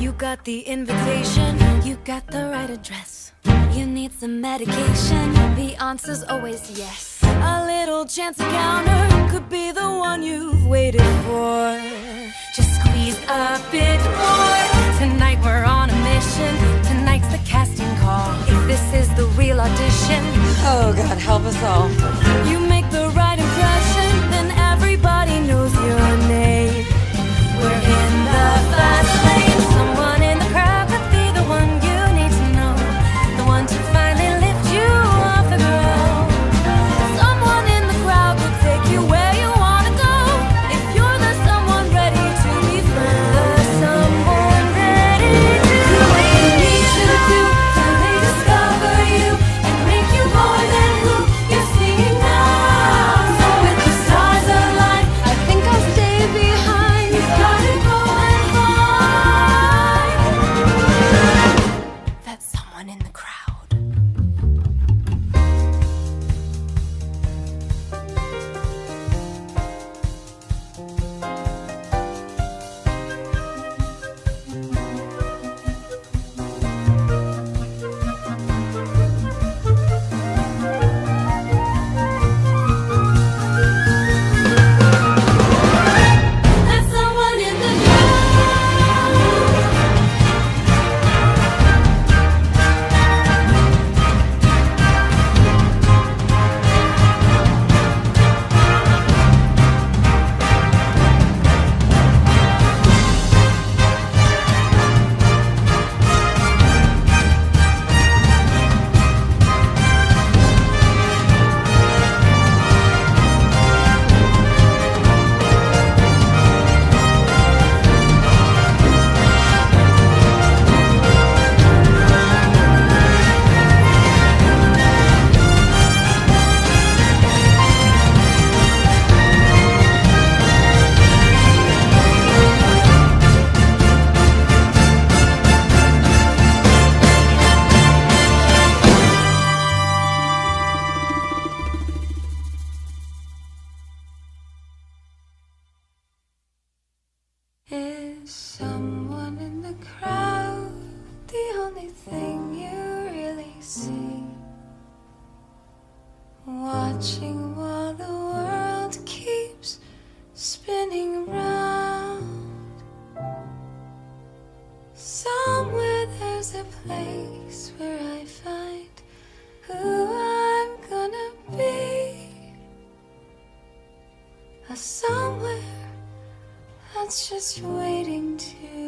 You got the invitation, you got the right address. You need some medication, the answer's always yes. A little chance encounter could be the one you've waited for. Just squeeze a bit more. Tonight we're on a mission. Tonight's the casting call. If this is the real audition, Oh, God, help us all. Someone in the crowd the only thing you really see? Watching it's just waiting to